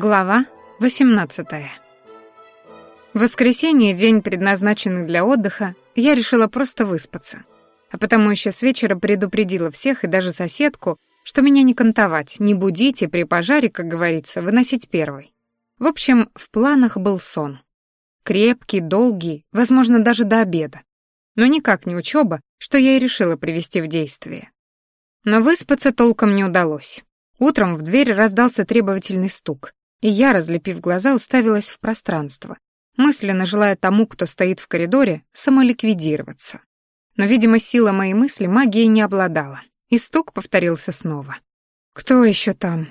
Глава 18. В воскресенье, день, предназначенный для отдыха, я решила просто выспаться. А потому еще с вечера предупредила всех и даже соседку, что меня не кантовать, не будить и при пожаре, как говорится, выносить первой. В общем, в планах был сон. Крепкий, долгий, возможно, даже до обеда. Но никак не учеба, что я и решила привести в действие. Но выспаться толком не удалось. Утром в дверь раздался требовательный стук, и я, разлепив глаза, уставилась в пространство, мысленно желая тому, кто стоит в коридоре, самоликвидироваться. Но, видимо, сила моей мысли магией не обладала, и стук повторился снова. «Кто еще там?»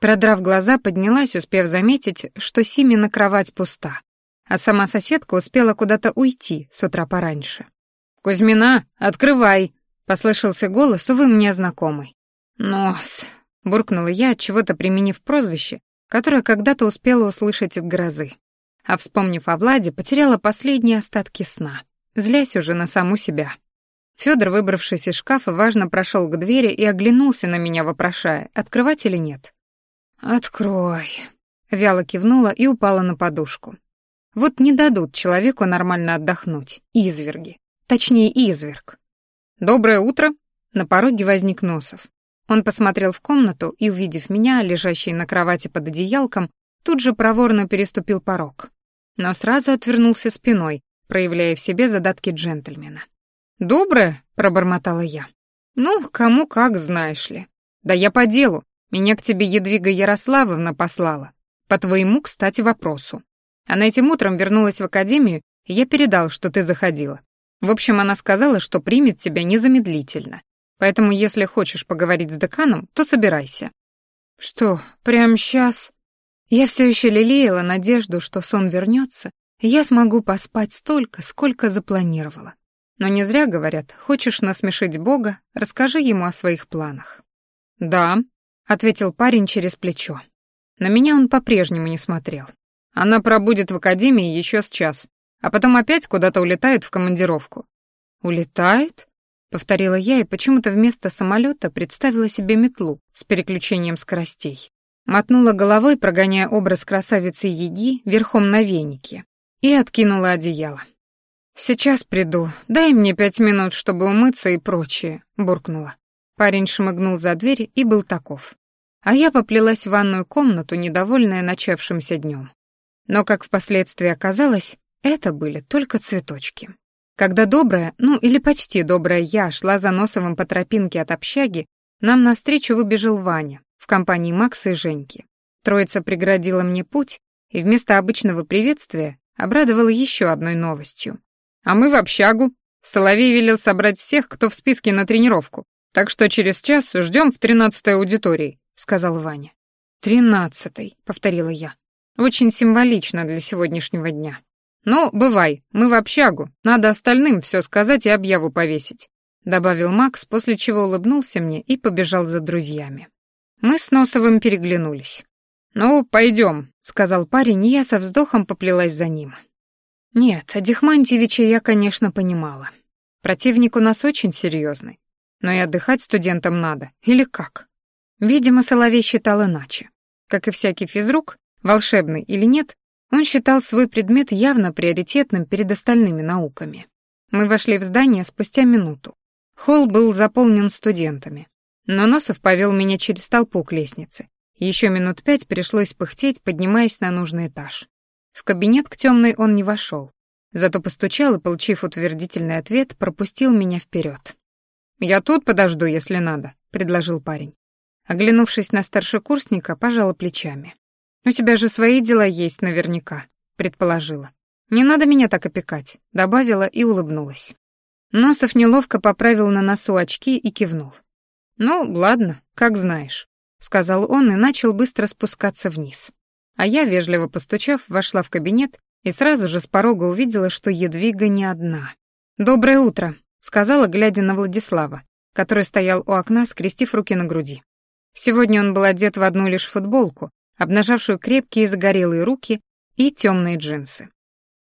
Продрав глаза, поднялась, успев заметить, что Симина кровать пуста, а сама соседка успела куда-то уйти с утра пораньше. «Кузьмина, открывай!» — послышался голос, увы, мне знакомый. «Нос!» — буркнула я, чего-то применив прозвище, которое когда-то успела услышать от грозы. А вспомнив о Владе, потеряла последние остатки сна, злясь уже на саму себя. Фёдор, выбравшись из шкафа, важно прошел к двери и оглянулся на меня, вопрошая, открывать или нет. «Открой», — вяло кивнула и упала на подушку. Вот не дадут человеку нормально отдохнуть, изверги. Точнее, изверг. «Доброе утро!» На пороге возник Носов. Он посмотрел в комнату и, увидев меня, лежащей на кровати под одеялком, тут же проворно переступил порог. Но сразу отвернулся спиной, проявляя в себе задатки джентльмена. «Доброе?» — пробормотала я. «Ну, кому как, знаешь ли. Да я по делу. Меня к тебе Едвига Ярославовна послала. По твоему, кстати, вопросу. Она этим утром вернулась в академию, и я передал, что ты заходила. В общем, она сказала, что примет тебя незамедлительно. Поэтому, если хочешь поговорить с деканом, то собирайся». «Что, прямо сейчас?» Я все еще лелеяла надежду, что сон вернется, и я смогу поспать столько, сколько запланировала. Но не зря говорят, хочешь насмешить Бога, расскажи ему о своих планах. «Да», — ответил парень через плечо. На меня он по-прежнему не смотрел. Она пробудет в академии еще с час, а потом опять куда-то улетает в командировку. «Улетает?» — повторила я и почему-то вместо самолета представила себе метлу с переключением скоростей. Мотнула головой, прогоняя образ красавицы Еги верхом на венике, и откинула одеяло. «Сейчас приду. Дай мне пять минут, чтобы умыться и прочее», — буркнула. Парень шмыгнул за дверь и был таков. А я поплелась в ванную комнату, недовольная начавшимся днем. Но, как впоследствии оказалось, это были только цветочки. Когда добрая, ну или почти добрая я шла за Носовым по тропинке от общаги, нам навстречу выбежал Ваня в компании Макса и Женьки. Троица преградила мне путь и вместо обычного приветствия обрадовала еще одной новостью. «А мы в общагу. Соловей велел собрать всех, кто в списке на тренировку. Так что через час ждем в тринадцатой аудитории», — сказал Ваня. «Тринадцатой», — повторила я. «Очень символично для сегодняшнего дня». «Ну, бывай, мы в общагу, надо остальным все сказать и объяву повесить», добавил Макс, после чего улыбнулся мне и побежал за друзьями. Мы с Носовым переглянулись. «Ну, пойдем», — сказал парень, и я со вздохом поплелась за ним. Нет, Адихмантьевича я, конечно, понимала. Противник у нас очень серьезный. Но и отдыхать студентам надо, или как? Видимо, Соловей считал иначе. Как и всякий физрук, волшебный или нет, он считал свой предмет явно приоритетным перед остальными науками. Мы вошли в здание спустя минуту. Холл был заполнен студентами. Но Носов повел меня через толпу к лестнице. Еще минут пять пришлось пыхтеть, поднимаясь на нужный этаж. В кабинет к темной он не вошел, зато постучал и, получив утвердительный ответ, пропустил меня вперед. «Я тут подожду, если надо», — предложил парень. Оглянувшись на старшекурсника, пожала плечами. «У тебя же свои дела есть наверняка», — предположила. «Не надо меня так опекать», — добавила и улыбнулась. Носов неловко поправил на носу очки и кивнул. «Ну, ладно, как знаешь», — сказал он и начал быстро спускаться вниз. А я, вежливо постучав, вошла в кабинет и сразу же с порога увидела, что Едвига не одна. «Доброе утро», — сказала, глядя на Владислава, который стоял у окна, скрестив руки на груди. Сегодня он был одет в одну лишь футболку, обнажавшую крепкие загорелые руки и темные джинсы.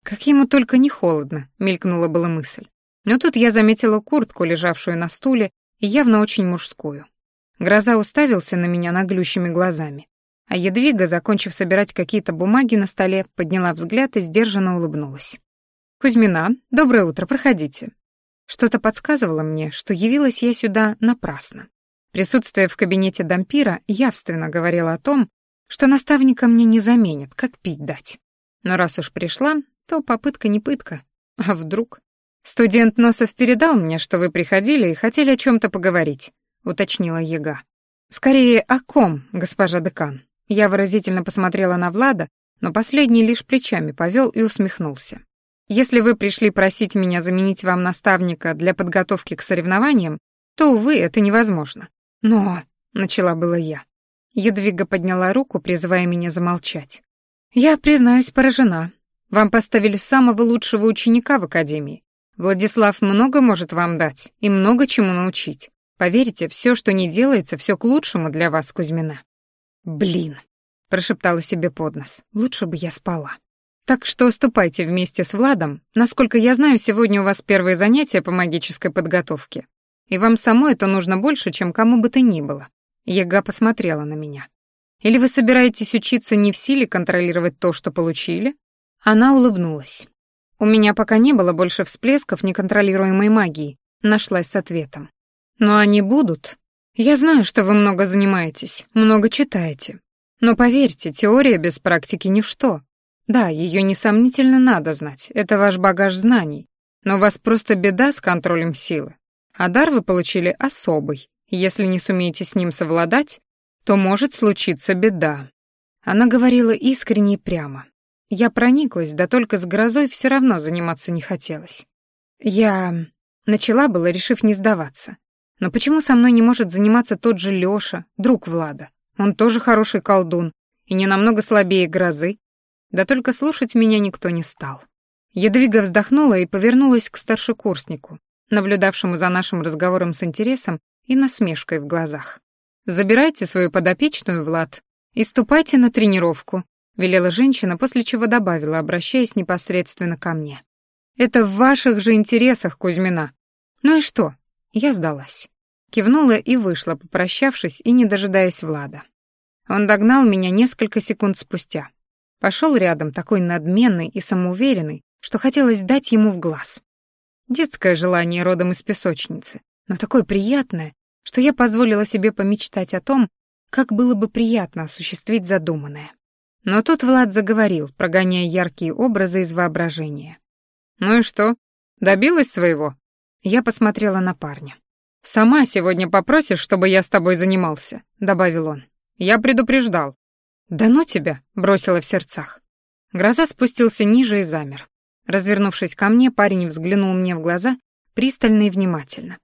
Как ему только не холодно, мелькнула была мысль. Но тут я заметила куртку, лежавшую на стуле, явно очень мужскую. Гроза уставился на меня наглющими глазами. А Едвига, закончив собирать какие-то бумаги на столе, подняла взгляд и сдержанно улыбнулась. «Кузьмина, доброе утро, проходите». Что-то подсказывало мне, что явилась я сюда напрасно. Присутствие в кабинете дампира явственно говорило о том, что наставника мне не заменят, как пить дать. Но раз уж пришла, то попытка не пытка. А вдруг? Студент Носов передал мне, что вы приходили и хотели о чем то поговорить, уточнила Ега. Скорее, о ком, госпожа декан? Я выразительно посмотрела на Влада, но последний лишь плечами повел и усмехнулся. Если вы пришли просить меня заменить вам наставника для подготовки к соревнованиям, то, увы, это невозможно. Но, — начала было я. Едвига подняла руку, призывая меня замолчать. Я, признаюсь, поражена. Вам поставили самого лучшего ученика в академии. Владислав много может вам дать и много чему научить. Поверьте, все, что не делается, все к лучшему для вас, Кузьмина. «Блин», — прошептала себе под нос, — «лучше бы я спала». «Так что ступайте вместе с Владом. Насколько я знаю, сегодня у вас первые занятия по магической подготовке. И вам самой это нужно больше, чем кому бы то ни было». Ега посмотрела на меня. «Или вы собираетесь учиться не в силе контролировать то, что получили?» Она улыбнулась. «У меня пока не было больше всплесков неконтролируемой магии», нашлась с ответом. «Но они будут, я знаю, что вы много занимаетесь, много читаете. Но поверьте, теория без практики ничто. Да, ее несомнительно надо знать, это ваш багаж знаний. Но у вас просто беда с контролем силы. А дар вы получили особый. Если не сумеете с ним совладать, то может случиться беда. Она говорила искренне и прямо. Я прониклась, да только с грозой все равно заниматься не хотелось. Я начала было, решив не сдаваться. Но почему со мной не может заниматься тот же Лёша, друг Влада? Он тоже хороший колдун и не намного слабее грозы. Да только слушать меня никто не стал. Едвига вздохнула и повернулась к старшекурснику, наблюдавшему за нашим разговором с интересом и насмешкой в глазах. «Забирайте свою подопечную, Влад, и ступайте на тренировку», велела женщина, после чего добавила, обращаясь непосредственно ко мне. «Это в ваших же интересах, Кузьмина. Ну и что? Я сдалась. Кивнула и вышла, попрощавшись и не дожидаясь Влада. Он догнал меня несколько секунд спустя. Пошел рядом, такой надменный и самоуверенный, что хотелось дать ему в глаз. Детское желание родом из песочницы, но такое приятное, что я позволила себе помечтать о том, как было бы приятно осуществить задуманное. Но тут Влад заговорил, прогоняя яркие образы из воображения. «Ну и что? Добилась своего?» Я посмотрела на парня. «Сама сегодня попросишь, чтобы я с тобой занимался», — добавил он. «Я предупреждал». «Да ну тебя», — бросила в сердцах. Гроза спустился ниже и замер. Развернувшись ко мне, парень взглянул мне в глаза пристально и внимательно.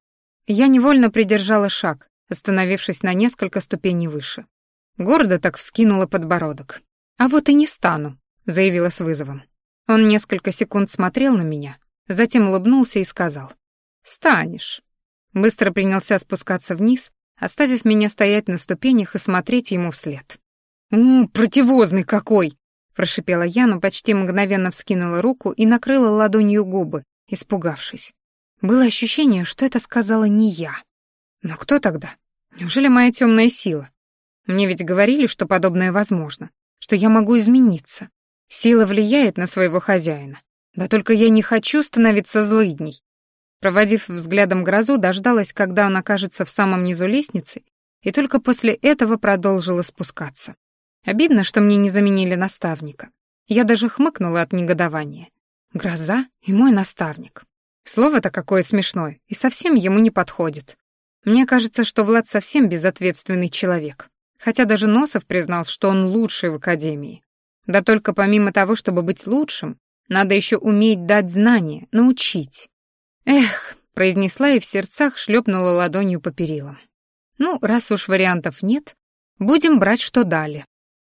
Я невольно придержала шаг, остановившись на несколько ступеней выше. Гордо так вскинула подбородок. «А вот и не стану», — заявила с вызовом. Он несколько секунд смотрел на меня, затем улыбнулся и сказал. «Станешь». Быстро принялся спускаться вниз, оставив меня стоять на ступенях и смотреть ему вслед. «У, противозный какой!» — прошипела я, но почти мгновенно вскинула руку и накрыла ладонью губы, испугавшись. Было ощущение, что это сказала не я. Но кто тогда? Неужели моя темная сила? Мне ведь говорили, что подобное возможно, что я могу измениться. Сила влияет на своего хозяина. Да только я не хочу становиться злыдней. Проводив взглядом грозу, дождалась, когда он окажется в самом низу лестницы, и только после этого продолжила спускаться. Обидно, что мне не заменили наставника. Я даже хмыкнула от негодования. Гроза и мой наставник. Слово-то какое смешное, и совсем ему не подходит. Мне кажется, что Влад совсем безответственный человек. Хотя даже Носов признал, что он лучший в академии. Да только помимо того, чтобы быть лучшим, надо еще уметь дать знания, научить. «Эх», — произнесла и в сердцах шлепнула ладонью по перилам. «Ну, раз уж вариантов нет, будем брать, что дали».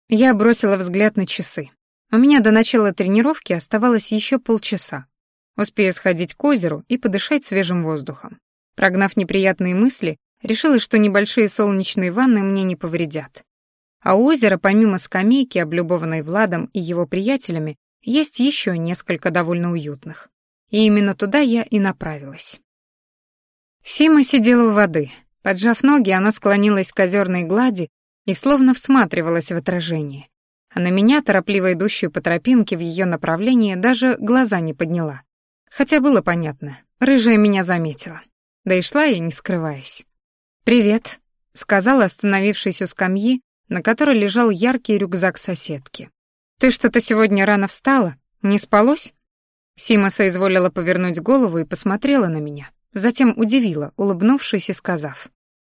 Я бросила взгляд на часы. У меня до начала тренировки оставалось еще полчаса. Успею сходить к озеру и подышать свежим воздухом. Прогнав неприятные мысли, решила, что небольшие солнечные ванны мне не повредят. А у озера, помимо скамейки, облюбованной Владом и его приятелями, есть еще несколько довольно уютных и именно туда я и направилась. Сима сидела у воды. Поджав ноги, она склонилась к озерной глади и словно всматривалась в отражение. А на меня, торопливо идущую по тропинке в ее направлении, даже глаза не подняла. Хотя было понятно, рыжая меня заметила. Да и шла я, не скрываясь. «Привет», — сказала, остановившись у скамьи, на которой лежал яркий рюкзак соседки. «Ты что-то сегодня рано встала? Не спалось?» Сима соизволила повернуть голову и посмотрела на меня. Затем удивила, улыбнувшись и сказав.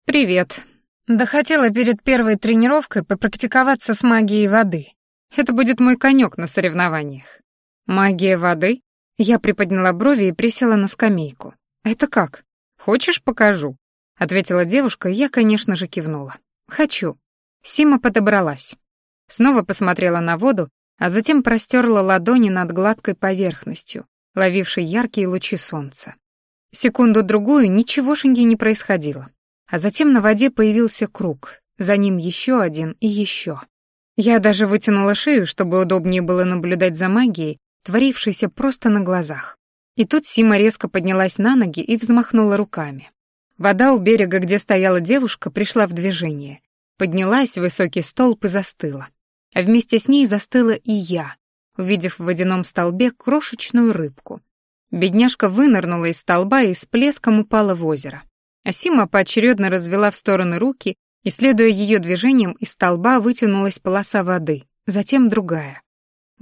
«Привет. Да хотела перед первой тренировкой попрактиковаться с магией воды. Это будет мой конек на соревнованиях». «Магия воды?» Я приподняла брови и присела на скамейку. «Это как? Хочешь, покажу?» Ответила девушка, и я, конечно же, кивнула. «Хочу». Сима подобралась. Снова посмотрела на воду, а затем простерла ладони над гладкой поверхностью, ловившей яркие лучи солнца. Секунду-другую ничегошеньки не происходило. А затем на воде появился круг, за ним еще один и еще. Я даже вытянула шею, чтобы удобнее было наблюдать за магией, творившейся просто на глазах. И тут Сима резко поднялась на ноги и взмахнула руками. Вода у берега, где стояла девушка, пришла в движение. Поднялась в высокий столб и застыла. А вместе с ней застыла и я, увидев в водяном столбе крошечную рыбку. Бедняжка вынырнула из столба и с плеском упала в озеро. Асима поочередно развела в стороны руки, и, следуя ее движениям, из столба вытянулась полоса воды, затем другая.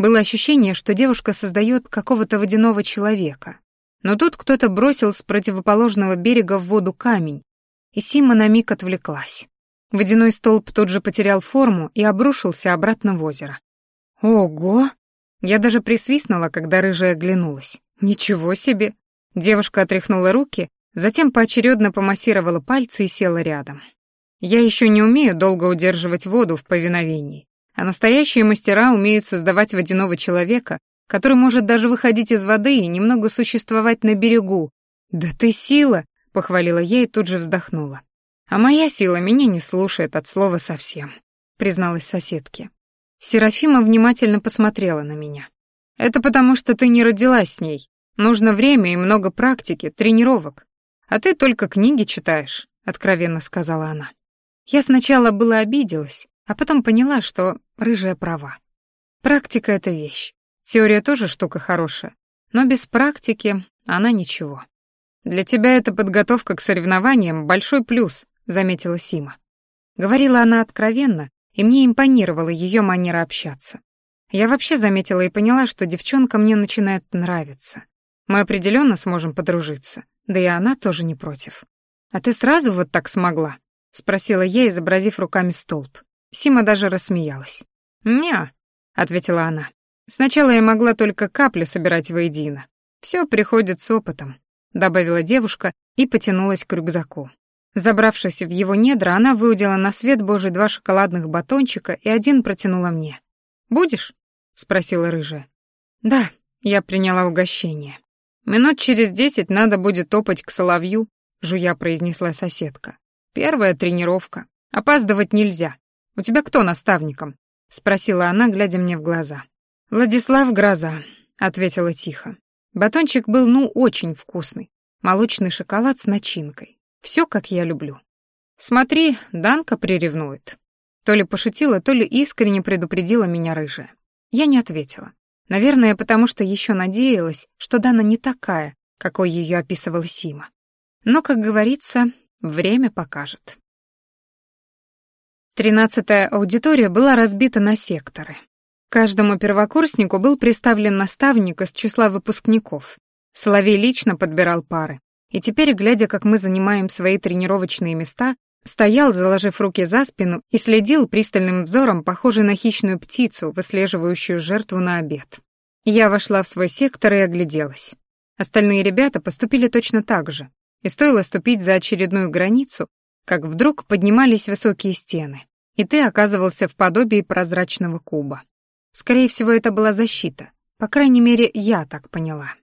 Было ощущение, что девушка создает какого-то водяного человека. Но тут кто-то бросил с противоположного берега в воду камень, и Сима на миг отвлеклась. Водяной столб тут же потерял форму и обрушился обратно в озеро. «Ого!» Я даже присвистнула, когда рыжая оглянулась. «Ничего себе!» Девушка отряхнула руки, затем поочередно помассировала пальцы и села рядом. «Я еще не умею долго удерживать воду в повиновении, а настоящие мастера умеют создавать водяного человека, который может даже выходить из воды и немного существовать на берегу. Да ты сила!» — похвалила я и тут же вздохнула. «А моя сила меня не слушает от слова совсем», — призналась соседке. Серафима внимательно посмотрела на меня. «Это потому, что ты не родилась с ней, Нужно время и много практики, тренировок. А ты только книги читаешь, откровенно сказала она. Я сначала была обиделась, а потом поняла, что рыжая права. Практика — это вещь. Теория тоже штука хорошая, но без практики она ничего. Для тебя эта подготовка к соревнованиям — большой плюс, заметила Сима. Говорила она откровенно, и мне импонировала ее манера общаться. Я вообще заметила и поняла, что девчонка мне начинает нравиться. Мы определенно сможем подружиться. Да и она тоже не против. А ты сразу вот так смогла? спросила я, изобразив руками столб. Сима даже рассмеялась. «Не», — ответила она. «Сначала я могла только капли собирать воедино. Все приходит с опытом», — добавила девушка и потянулась к рюкзаку. Забравшись в его недра, она выудила на свет Божий два шоколадных батончика и один протянула мне. «Будешь?» — спросила рыжая. «Да», — я приняла угощение. «Минут через десять надо будет топать к соловью», — жуя произнесла соседка. «Первая тренировка. Опаздывать нельзя. У тебя кто наставником?» — спросила она, глядя мне в глаза. «Владислав Гроза», — ответила тихо. Батончик был ну очень вкусный. Молочный шоколад с начинкой. Все, как я люблю. «Смотри, Данка приревнует». То ли пошутила, то ли искренне предупредила меня рыжая. Я не ответила. Наверное, потому что еще надеялась, что Дана не такая, какой ее описывал Сима. Но, как говорится, время покажет. Тринадцатая аудитория была разбита на секторы. Каждому первокурснику был представлен наставник из числа выпускников. Соловей лично подбирал пары. И теперь, глядя, как мы занимаем свои тренировочные места, стоял, заложив руки за спину, и следил пристальным взором, похожий на хищную птицу, выслеживающую жертву на обед. Я вошла в свой сектор и огляделась. Остальные ребята поступили точно так же. И стоило ступить за очередную границу, как вдруг поднимались высокие стены, и ты оказывался в подобии прозрачного куба. Скорее всего, это была защита. По крайней мере, я так поняла.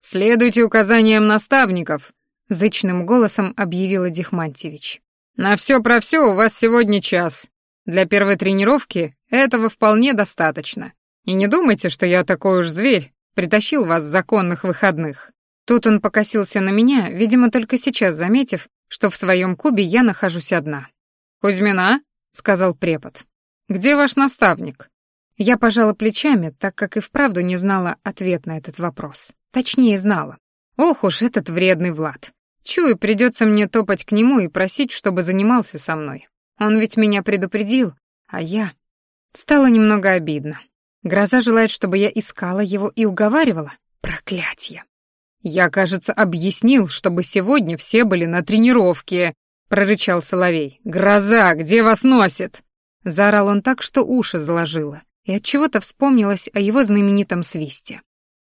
«Следуйте указаниям наставников», — зычным голосом объявила Дихмантьевич. На все про все у вас сегодня час. Для первой тренировки этого вполне достаточно. И не думайте, что я такой уж зверь, притащил вас с законных выходных. Тут он покосился на меня, видимо, только сейчас заметив, что в своем кубе я нахожусь одна. «Кузьмина?» — сказал препод. «Где ваш наставник?» Я пожала плечами, так как и вправду не знала ответ на этот вопрос. Точнее, знала. Ох уж этот вредный Влад. Чую, придется мне топать к нему и просить, чтобы занимался со мной. Он ведь меня предупредил, а я... Стало немного обидно. Гроза желает, чтобы я искала его и уговаривала. Проклятье. Я, кажется, объяснил, чтобы сегодня все были на тренировке, прорычал Соловей. Гроза, где вас носит? Заорал он так, что уши заложило, и от чего-то вспомнилось о его знаменитом свисте.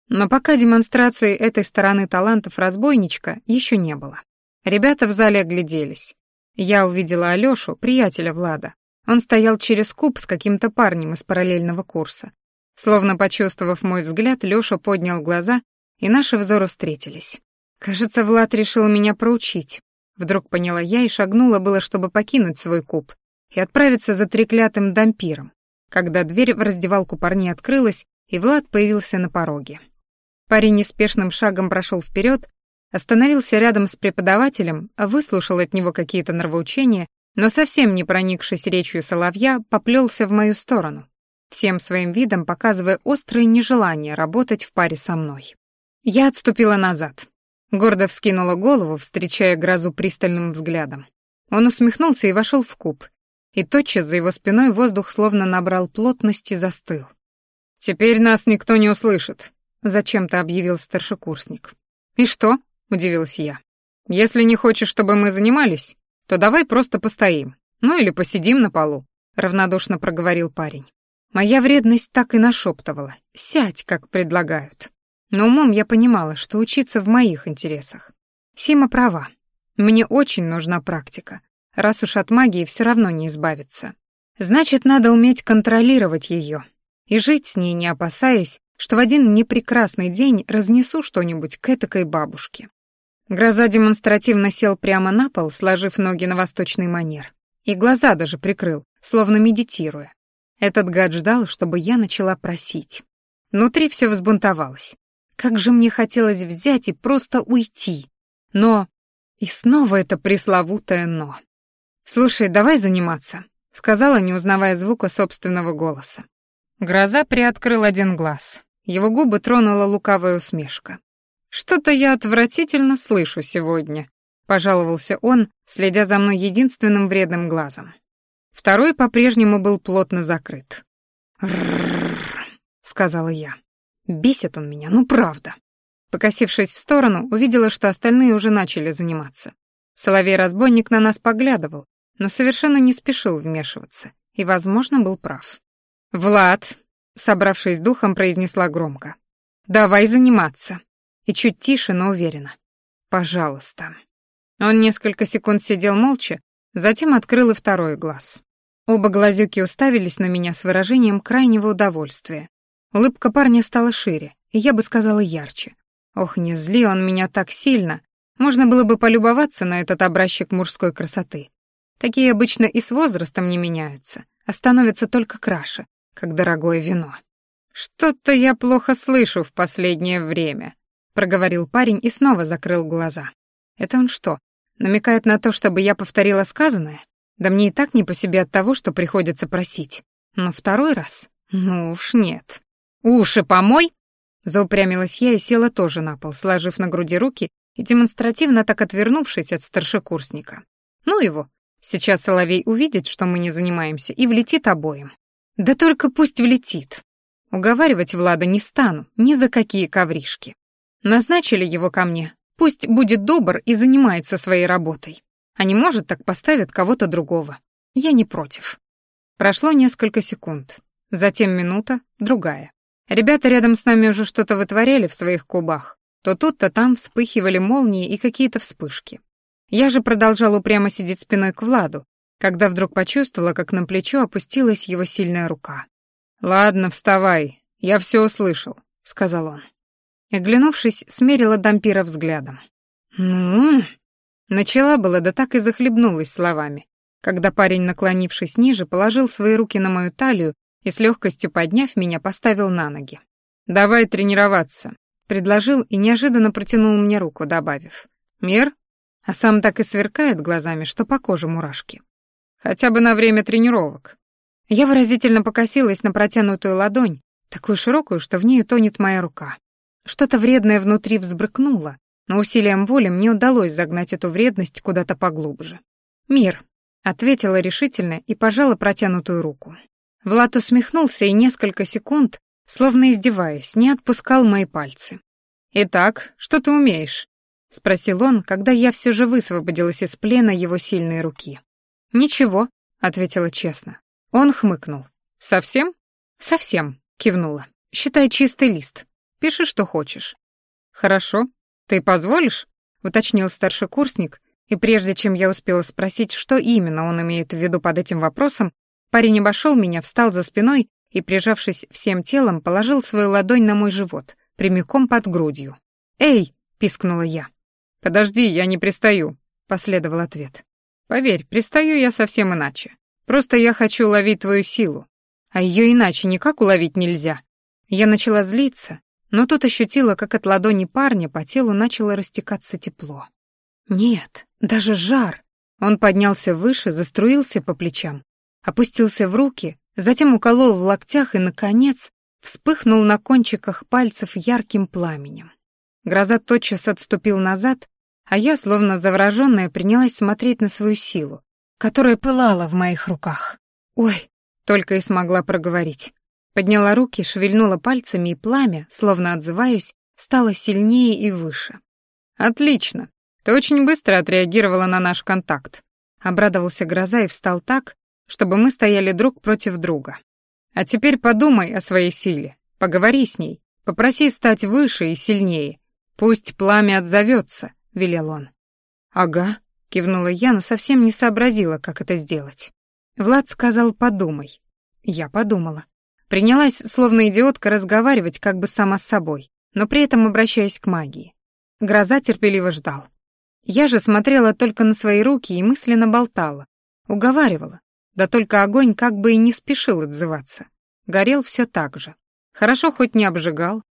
Но пока демонстрации этой стороны талантов разбойничка еще не было. Ребята в зале огляделись. Я увидела Алёшу, приятеля Влада. Он стоял через куб с каким-то парнем из параллельного курса. Словно почувствовав мой взгляд, Лёша поднял глаза, и наши взоры встретились. Кажется, Влад решил меня проучить. Вдруг поняла я и шагнула было, чтобы покинуть свой куб и отправиться за треклятым дампиром, когда дверь в раздевалку парней открылась, и Влад появился на пороге. Парень неспешным шагом прошел вперед, остановился рядом с преподавателем, выслушал от него какие-то нравоучения, но совсем не проникшись речью соловья, поплелся в мою сторону, всем своим видом показывая острое нежелание работать в паре со мной. Я отступила назад. Гордо вскинула голову, встречая грозу пристальным взглядом. Он усмехнулся и вошел в куб, и тотчас за его спиной воздух словно набрал плотность и застыл. «Теперь нас никто не услышит», — зачем-то объявил старшекурсник. «И что?» — удивилась я. «Если не хочешь, чтобы мы занимались, то давай просто постоим. Ну или посидим на полу», — равнодушно проговорил парень. Моя вредность так и нашептывала. «Сядь, как предлагают». Но умом я понимала, что учиться в моих интересах. Сима права. Мне очень нужна практика, раз уж от магии все равно не избавиться. Значит, надо уметь контролировать ее и жить с ней, не опасаясь, что в один непрекрасный день разнесу что-нибудь к этакой бабушке. Гроза демонстративно сел прямо на пол, сложив ноги на восточный манер. И глаза даже прикрыл, словно медитируя. Этот гад ждал, чтобы я начала просить. Внутри все взбунтовалось. Как же мне хотелось взять и просто уйти. Но... И снова это пресловутое «но». «Слушай, давай заниматься», — сказала, не узнавая звука собственного голоса. Гроза приоткрыл один глаз. Его губы тронула лукавая усмешка. «Что-то я отвратительно слышу сегодня», — пожаловался он, следя за мной единственным вредным глазом. Второй по-прежнему был плотно закрыт. «Ррррр», — сказала я. «Бесит он меня, ну правда». Покосившись в сторону, увидела, что остальные уже начали заниматься. Соловей-разбойник на нас поглядывал, но совершенно не спешил вмешиваться и, возможно, был прав. «Влад», — собравшись духом, произнесла громко, — «давай заниматься» и чуть тише, но уверенно. «Пожалуйста». Он несколько секунд сидел молча, затем открыл и второй глаз. Оба глазюки уставились на меня с выражением крайнего удовольствия. Улыбка парня стала шире, и я бы сказала ярче. Ох, не зли он меня так сильно. Можно было бы полюбоваться на этот образчик мужской красоты. Такие обычно и с возрастом не меняются, а становятся только краше, как дорогое вино. «Что-то я плохо слышу в последнее время», проговорил парень и снова закрыл глаза. Это он что, намекает на то, чтобы я повторила сказанное? Да мне и так не по себе от того, что приходится просить. Но второй раз? Ну уж нет. «Уши помой!» Заупрямилась я и села тоже на пол, сложив на груди руки и демонстративно так отвернувшись от старшекурсника. «Ну его! Сейчас Соловей увидит, что мы не занимаемся, и влетит обоим. Да только пусть влетит. Уговаривать Влада не стану, ни за какие ковришки. Назначили его ко мне. Пусть будет добр и занимается своей работой. А не может, так поставит кого-то другого. Я не против. Прошло несколько секунд. Затем минута, другая. Ребята рядом с нами уже что-то вытворяли в своих кубах. То тут, то там вспыхивали молнии и какие-то вспышки. Я же продолжала упрямо сидеть спиной к Владу, когда вдруг почувствовала, как на плечо опустилась его сильная рука. «Ладно, вставай, я все услышал», — сказал он. И, глянувшись, смерила Дампира взглядом. «Ну...» Начала было, да так и захлебнулась словами, когда парень, наклонившись ниже, положил свои руки на мою талию и с легкостью подняв меня, поставил на ноги. «Давай тренироваться», — предложил и неожиданно протянул мне руку, добавив. «Мир?» А сам так и сверкает глазами, что по коже мурашки. Хотя бы на время тренировок. Я выразительно покосилась на протянутую ладонь, такую широкую, что в ней тонет моя рука. Что-то вредное внутри взбрыкнуло, но усилием воли мне удалось загнать эту вредность куда-то поглубже. «Мир», — ответила решительно и пожала протянутую руку. Влад усмехнулся и несколько секунд, словно издеваясь, не отпускал мои пальцы. «Итак, что ты умеешь?» — спросил он, когда я все же высвободилась из плена его сильной руки. «Ничего», — ответила честно. Он хмыкнул. «Совсем?» «Совсем», — кивнула. «Считай чистый лист. Пиши, что хочешь». «Хорошо. Ты позволишь?» — уточнил старший курсник, и прежде чем я успела спросить, что именно он имеет в виду под этим вопросом, парень обошел меня, встал за спиной и, прижавшись всем телом, положил свою ладонь на мой живот, прямиком под грудью. «Эй!» — пискнула я. «Подожди, я не пристаю», — последовал ответ. «Поверь, пристаю я совсем иначе. Просто я хочу ловить твою силу. А ее иначе никак уловить нельзя». Я начала злиться, но тут ощутила, как от ладони парня по телу начало растекаться тепло. Нет, даже жар. Он поднялся выше, заструился по плечам, опустился в руки, затем уколол в локтях и, наконец, вспыхнул на кончиках пальцев ярким пламенем. Гроза тотчас отступил назад, а я, словно заворожённая, принялась смотреть на свою силу, которая пылала в моих руках. «Ой!» — только и смогла проговорить. Подняла руки, шевельнула пальцами, и пламя, словно отзываясь, стало сильнее и выше. «Отлично. Ты очень быстро отреагировала на наш контакт». Обрадовался Гроза и встал так, чтобы мы стояли друг против друга. «А теперь подумай о своей силе, поговори с ней, попроси стать выше и сильнее. Пусть пламя отзовется», — велел он. «Ага», — кивнула я, но совсем не сообразила, как это сделать. Влад сказал «подумай». Я подумала. Принялась, словно идиотка, разговаривать как бы сама с собой, но при этом обращаясь к магии. Гроза терпеливо ждал. Я же смотрела только на свои руки и мысленно болтала, уговаривала. Да только огонь как бы и не спешил отзываться. Горел все так же. Хорошо хоть не обжигал.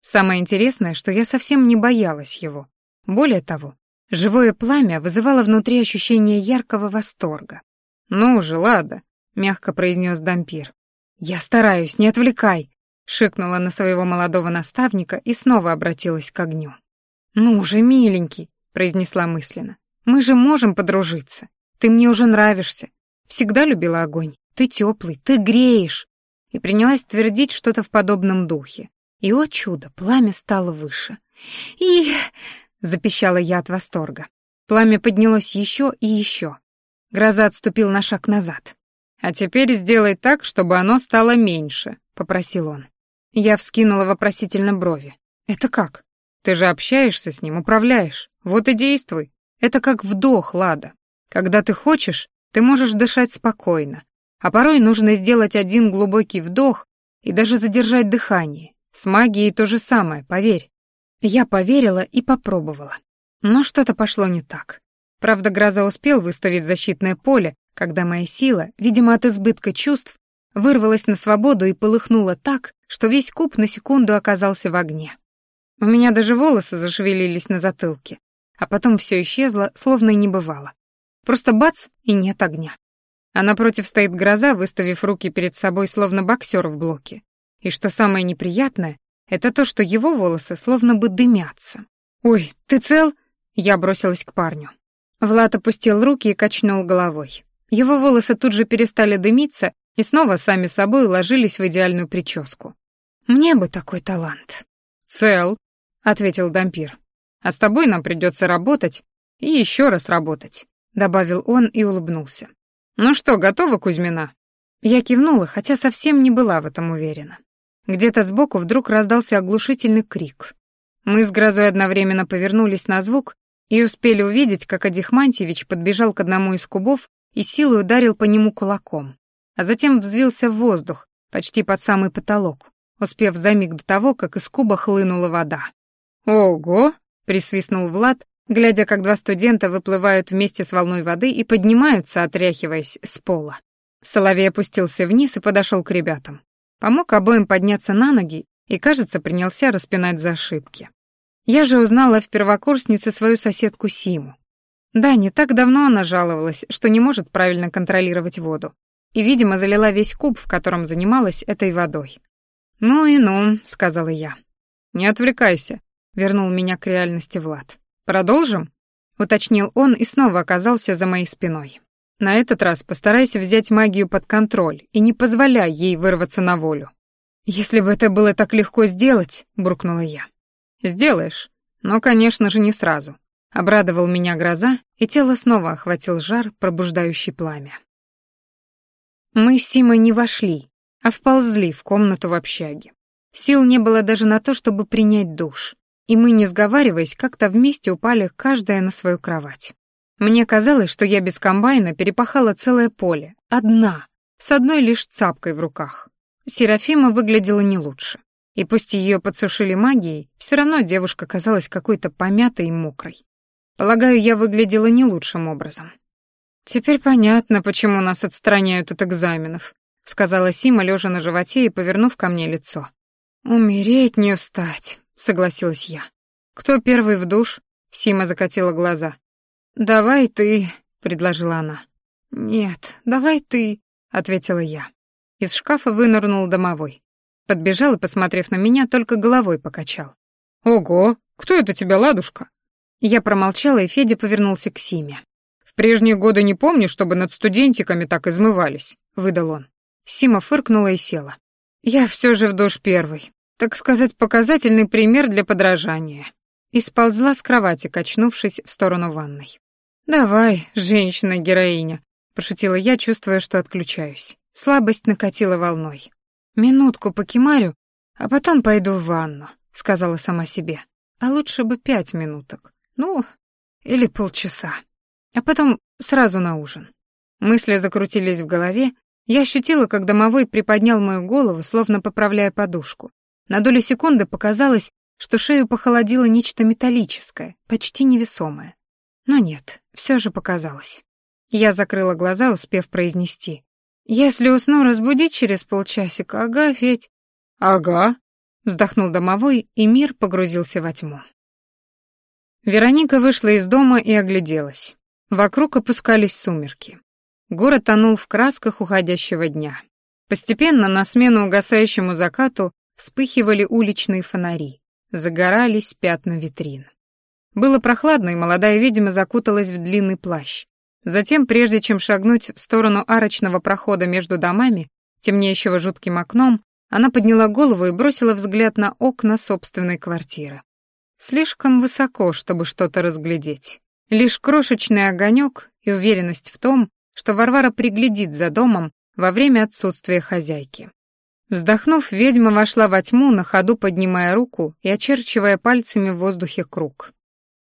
Самое интересное, что я совсем не боялась его. Более того, живое пламя вызывало внутри ощущение яркого восторга. «Ну же, Лада», — мягко произнес Дампир. «Я стараюсь, не отвлекай!» — шикнула на своего молодого наставника и снова обратилась к огню. «Ну же, миленький!» — произнесла мысленно. «Мы же можем подружиться. Ты мне уже нравишься. Всегда любила огонь. Ты теплый, ты греешь!» И принялась твердить что-то в подобном духе. И, о чудо, пламя стало выше. «И...» — запищала я от восторга. Пламя поднялось еще и еще. Гроза отступил на шаг назад. «А теперь сделай так, чтобы оно стало меньше», — попросил он. Я вскинула вопросительно брови. «Это как? Ты же общаешься с ним, управляешь. Вот и действуй. Это как вдох, Лада. Когда ты хочешь, ты можешь дышать спокойно. А порой нужно сделать один глубокий вдох и даже задержать дыхание. С магией то же самое, поверь». Я поверила и попробовала. Но что-то пошло не так. Правда, Гроза успел выставить защитное поле, когда моя сила, видимо, от избытка чувств, вырвалась на свободу и полыхнула так, что весь куб на секунду оказался в огне. У меня даже волосы зашевелились на затылке, а потом все исчезло, словно и не бывало. Просто бац, и нет огня. А напротив стоит гроза, выставив руки перед собой, словно боксер в блоке. И что самое неприятное, это то, что его волосы словно бы дымятся. «Ой, ты цел?» Я бросилась к парню. Влад опустил руки и качнул головой. Его волосы тут же перестали дымиться и снова сами собой уложились в идеальную прическу. «Мне бы такой талант». «Цел», — ответил Дампир. «А с тобой нам придется работать и еще раз работать», — добавил он и улыбнулся. «Ну что, готова, Кузьмина?» Я кивнула, хотя совсем не была в этом уверена. Где-то сбоку вдруг раздался оглушительный крик. Мы с Грозой одновременно повернулись на звук и успели увидеть, как Адихмантьевич подбежал к одному из кубов и силой ударил по нему кулаком, а затем взвился в воздух, почти под самый потолок, успев за миг до того, как из куба хлынула вода. «Ого!» — присвистнул Влад, глядя, как два студента выплывают вместе с волной воды и поднимаются, отряхиваясь с пола. Соловей опустился вниз и подошел к ребятам. Помог обоим подняться на ноги и, кажется, принялся распинать за ошибки. Я же узнала в первокурснице свою соседку Симу. Да, не так давно она жаловалась, что не может правильно контролировать воду. И, видимо, залила весь куб, в котором занималась этой водой. «Ну и ну», — сказала я. «Не отвлекайся», — вернул меня к реальности Влад. «Продолжим?» — уточнил он и снова оказался за моей спиной. «На этот раз постарайся взять магию под контроль и не позволяй ей вырваться на волю». «Если бы это было так легко сделать», — буркнула я. «Сделаешь, но, конечно же, не сразу. Обрадовал меня гроза, и тело снова охватил жар, пробуждающий пламя. Мы с Симой не вошли, а вползли в комнату в общаге. Сил не было даже на то, чтобы принять душ, и мы, не сговариваясь, как-то вместе упали каждая на свою кровать. Мне казалось, что я без комбайна перепахала целое поле, одна, с одной лишь цапкой в руках. Серафима выглядела не лучше. И пусть ее подсушили магией, все равно девушка казалась какой-то помятой и мокрой. Полагаю, я выглядела не лучшим образом. «Теперь понятно, почему нас отстраняют от экзаменов», — сказала Сима, лежа на животе и повернув ко мне лицо. «Умереть не встать», — согласилась я. «Кто первый в душ?» — Сима закатила глаза. «Давай ты», — предложила она. «Нет, давай ты», — ответила я. Из шкафа вынырнул домовой. Подбежал и, посмотрев на меня, только головой покачал. «Ого, кто это тебя, ладушка?» Я промолчала, и Федя повернулся к Симе. «В прежние годы не помню, чтобы над студентиками так измывались», — выдал он. Сима фыркнула и села. «Я все же в душ первый. Так сказать, показательный пример для подражания». И сползла с кровати, качнувшись в сторону ванной. «Давай, женщина-героиня», — пошутила я, чувствуя, что отключаюсь. Слабость накатила волной. «Минутку покимарю, а потом пойду в ванну», — сказала сама себе. «А лучше бы пять минуток. Ну, или полчаса. А потом сразу на ужин. Мысли закрутились в голове. Я ощутила, как домовой приподнял мою голову, словно поправляя подушку. На долю секунды показалось, что шею похолодило нечто металлическое, почти невесомое. Но нет, все же показалось. Я закрыла глаза, успев произнести. «Если усну, разбудить через полчасика, ага, Федь?» «Ага», — вздохнул домовой, и мир погрузился во тьму. Вероника вышла из дома и огляделась. Вокруг опускались сумерки. Город тонул в красках уходящего дня. Постепенно на смену угасающему закату вспыхивали уличные фонари, загорались пятна витрин. Было прохладно, и молодая ведьма закуталась в длинный плащ. Затем, прежде чем шагнуть в сторону арочного прохода между домами, темнеющего жутким окном, она подняла голову и бросила взгляд на окна собственной квартиры. Слишком высоко, чтобы что-то разглядеть. Лишь крошечный огонек и уверенность в том, что Варвара приглядит за домом во время отсутствия хозяйки. Вздохнув, ведьма вошла во тьму, на ходу поднимая руку и очерчивая пальцами в воздухе круг.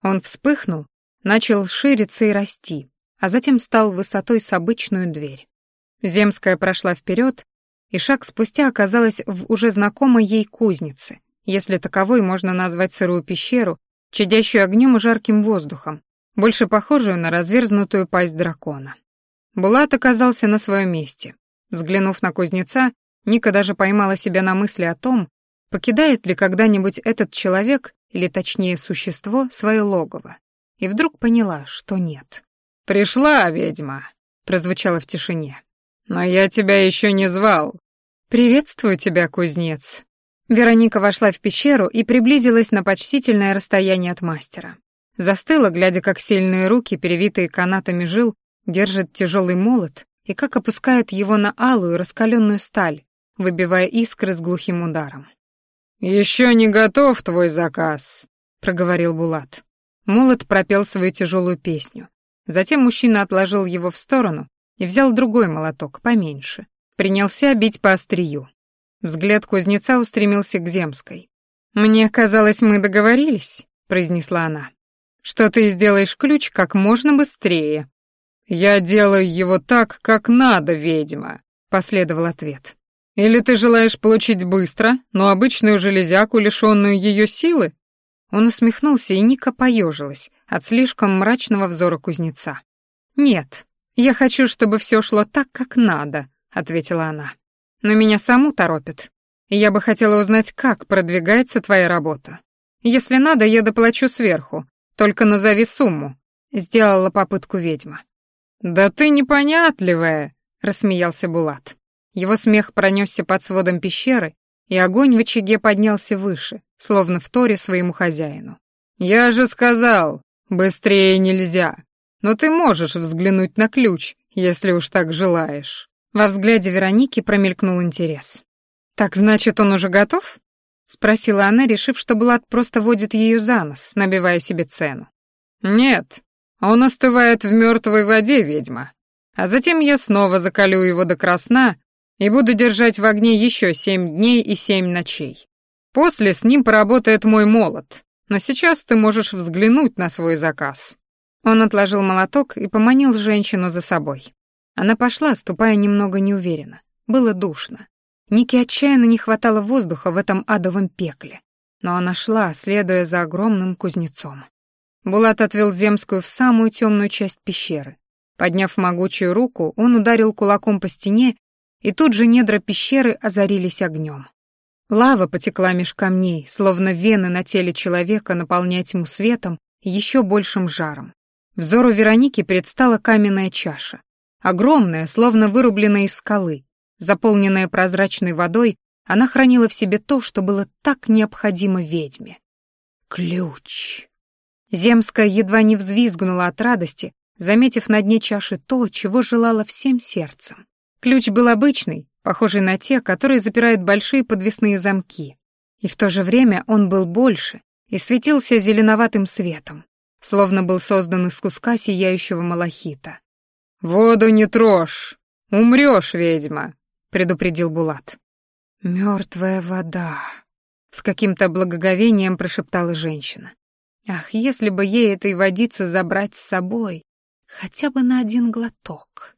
Он вспыхнул, начал шириться и расти, а затем стал высотой с обычную дверь. Земская прошла вперед, и шаг спустя оказалась в уже знакомой ей кузнице, если таковой можно назвать сырую пещеру, чадящую огнем и жарким воздухом, больше похожую на разверзнутую пасть дракона. Булат оказался на своем месте. Взглянув на кузнеца, Ника даже поймала себя на мысли о том, покидает ли когда-нибудь этот человек, или точнее существо, свое логово. И вдруг поняла, что нет. «Пришла, ведьма!» — прозвучало в тишине. «Но я тебя еще не звал». «Приветствую тебя, кузнец», Вероника вошла в пещеру и приблизилась на почтительное расстояние от мастера. Застыла, глядя, как сильные руки, перевитые канатами жил, держат тяжелый молот и как опускает его на алую раскаленную сталь, выбивая искры с глухим ударом. «Еще не готов твой заказ», — проговорил Булат. Молот пропел свою тяжелую песню. Затем мужчина отложил его в сторону и взял другой молоток, поменьше. Принялся бить по острию. Взгляд кузнеца устремился к Земской. «Мне казалось, мы договорились», — произнесла она. «Что ты сделаешь ключ как можно быстрее». «Я делаю его так, как надо, ведьма», — последовал ответ. «Или ты желаешь получить быстро, но обычную железяку, лишенную ее силы?» Он усмехнулся, и Ника поежилась от слишком мрачного взора кузнеца. «Нет, я хочу, чтобы все шло так, как надо», — ответила она но меня саму торопит. Я бы хотела узнать, как продвигается твоя работа. Если надо, я доплачу сверху, только назови сумму. Сделала попытку ведьма. «Да ты непонятливая!» — рассмеялся Булат. Его смех пронесся под сводом пещеры, и огонь в очаге поднялся выше, словно в торе своему хозяину. «Я же сказал, быстрее нельзя, но ты можешь взглянуть на ключ, если уж так желаешь». Во взгляде Вероники промелькнул интерес. «Так значит, он уже готов?» — спросила она, решив, что Булат просто водит ее за нос, набивая себе цену. «Нет, он остывает в мертвой воде, ведьма. А затем я снова закалю его до красна и буду держать в огне еще семь дней и семь ночей. После с ним поработает мой молот, но сейчас ты можешь взглянуть на свой заказ». Он отложил молоток и поманил женщину за собой. Она пошла, ступая немного неуверенно. Было душно. Нике отчаянно не хватало воздуха в этом адовом пекле. Но она шла, следуя за огромным кузнецом. Булат отвел земскую в самую темную часть пещеры. Подняв могучую руку, он ударил кулаком по стене, и тут же недра пещеры озарились огнем. Лава потекла меж камней, словно вены на теле человека, наполняя тьму светом еще большим жаром. Взору Вероники предстала каменная чаша. Огромная, словно вырубленная из скалы. Заполненная прозрачной водой, она хранила в себе то, что было так необходимо ведьме. Ключ. Земская едва не взвизгнула от радости, заметив на дне чаши то, чего желала всем сердцем. Ключ был обычный, похожий на те, которые запирают большие подвесные замки. И в то же время он был больше и светился зеленоватым светом, словно был создан из куска сияющего малахита. «Воду не трожь! Умрёшь, ведьма!» — предупредил Булат. «Мёртвая вода!» — с каким-то благоговением прошептала женщина. «Ах, если бы ей этой водицы забрать с собой, хотя бы на один глоток!»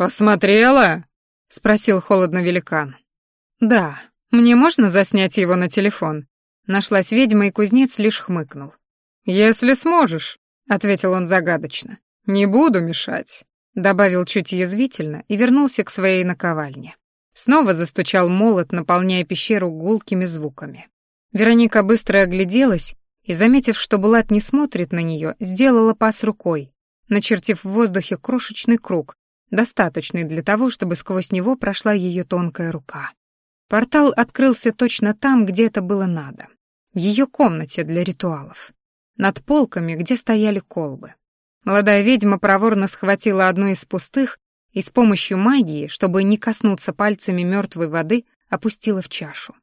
«Посмотрела?» — спросил холодно великан. «Да, мне можно заснять его на телефон?» Нашлась ведьма, и кузнец лишь хмыкнул. «Если сможешь», — ответил он загадочно. «Не буду мешать», — добавил чуть язвительно и вернулся к своей наковальне. Снова застучал молот, наполняя пещеру гулкими звуками. Вероника быстро огляделась и, заметив, что Булат не смотрит на нее, сделала пас рукой, начертив в воздухе крошечный круг, достаточный для того, чтобы сквозь него прошла ее тонкая рука. Портал открылся точно там, где это было надо. В ее комнате для ритуалов. Над полками, где стояли колбы. Молодая ведьма проворно схватила одну из пустых и с помощью магии, чтобы не коснуться пальцами мертвой воды, опустила в чашу.